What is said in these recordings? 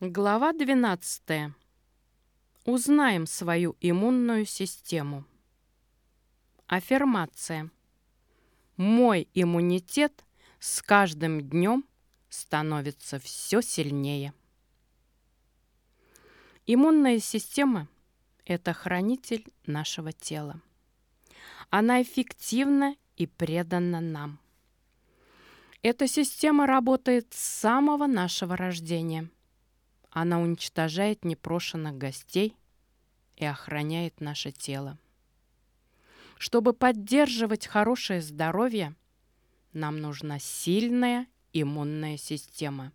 Глава 12. Узнаем свою иммунную систему. Аффирмация. Мой иммунитет с каждым днем становится все сильнее. Иммунная система – это хранитель нашего тела. Она эффективна и предана нам. Эта система работает с самого нашего рождения. Она уничтожает непрошенных гостей и охраняет наше тело. Чтобы поддерживать хорошее здоровье, нам нужна сильная иммунная система.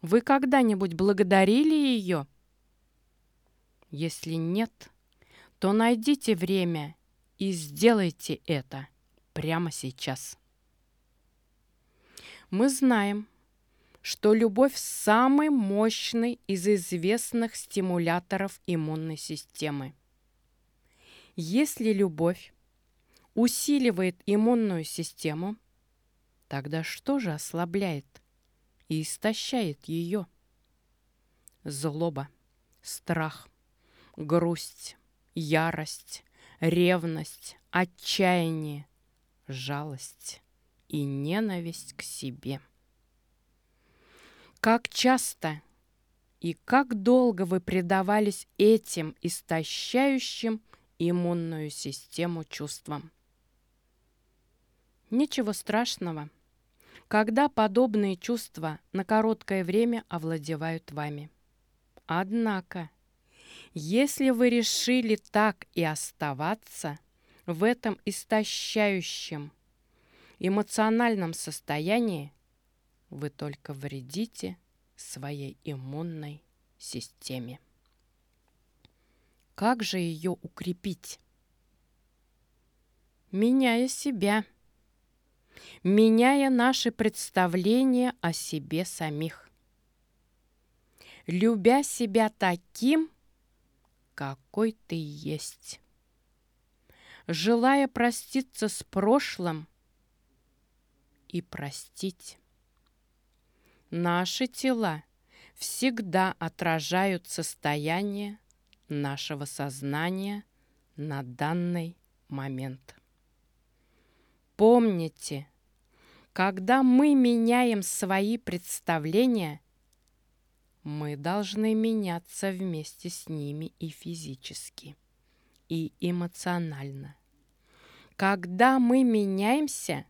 Вы когда-нибудь благодарили ее? Если нет, то найдите время и сделайте это прямо сейчас. Мы знаем, что любовь самый мощный из известных стимуляторов иммунной системы. Если любовь усиливает иммунную систему, тогда что же ослабляет и истощает ее? Злоба, страх, грусть, ярость, ревность, отчаяние, жалость и ненависть к себе. Как часто и как долго вы предавались этим истощающим иммунную систему чувствам? Ничего страшного, когда подобные чувства на короткое время овладевают вами. Однако, если вы решили так и оставаться в этом истощающем эмоциональном состоянии, вы только вредите своей иммунной системе. Как же ее укрепить? Меняя себя, меняя наши представления о себе самих, любя себя таким, какой ты есть, желая проститься с прошлым и простить. Наши тела всегда отражают состояние нашего сознания на данный момент. Помните, когда мы меняем свои представления, мы должны меняться вместе с ними и физически, и эмоционально. Когда мы меняемся –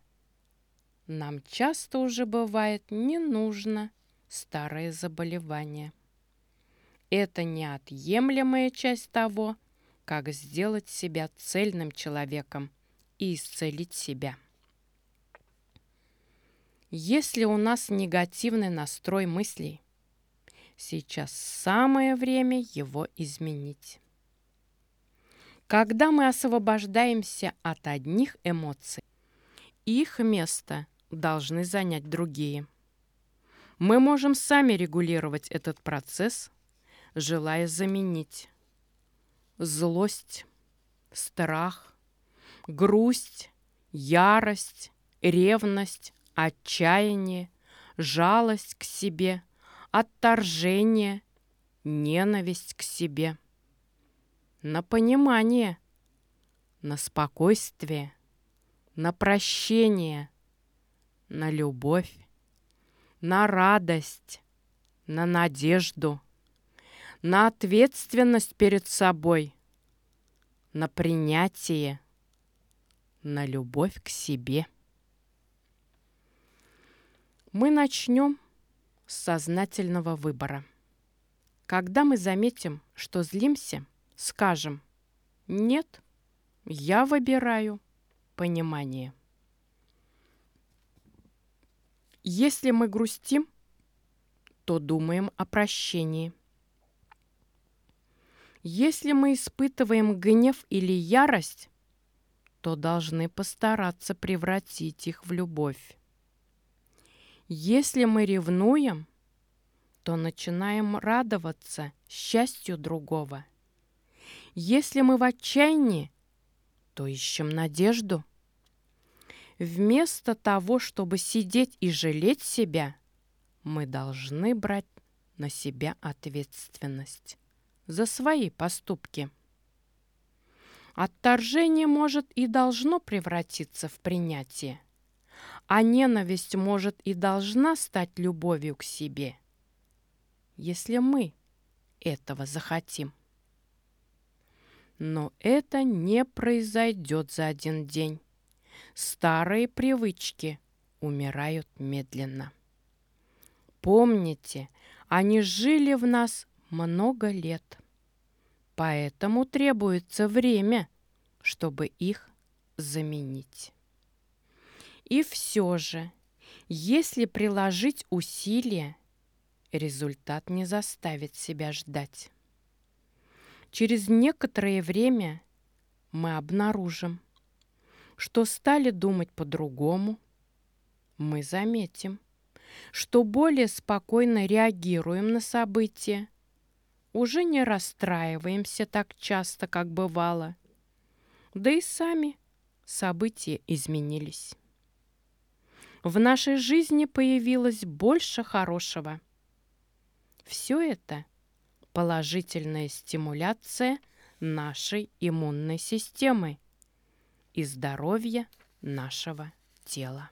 нам часто уже бывает не нужно старое заболевание. Это неотъемлемая часть того, как сделать себя цельным человеком и исцелить себя. Если у нас негативный настрой мыслей, сейчас самое время его изменить. Когда мы освобождаемся от одних эмоций, их место должны занять другие. Мы можем сами регулировать этот процесс, желая заменить злость, страх, грусть, ярость, ревность, отчаяние, жалость к себе, отторжение, ненависть к себе. На понимание, на спокойствие, на прощение, на любовь, на радость, на надежду, на ответственность перед собой, на принятие, на любовь к себе. Мы начнем с сознательного выбора. Когда мы заметим, что злимся, скажем «Нет, я выбираю понимание». Если мы грустим, то думаем о прощении. Если мы испытываем гнев или ярость, то должны постараться превратить их в любовь. Если мы ревнуем, то начинаем радоваться счастью другого. Если мы в отчаянии, то ищем надежду. Вместо того, чтобы сидеть и жалеть себя, мы должны брать на себя ответственность за свои поступки. Отторжение может и должно превратиться в принятие, а ненависть может и должна стать любовью к себе, если мы этого захотим. Но это не произойдет за один день. Старые привычки умирают медленно. Помните, они жили в нас много лет. Поэтому требуется время, чтобы их заменить. И все же, если приложить усилия, результат не заставит себя ждать. Через некоторое время мы обнаружим, что стали думать по-другому. Мы заметим, что более спокойно реагируем на события, уже не расстраиваемся так часто, как бывало. Да и сами события изменились. В нашей жизни появилось больше хорошего. Все это положительная стимуляция нашей иммунной системы и здоровья нашего тела.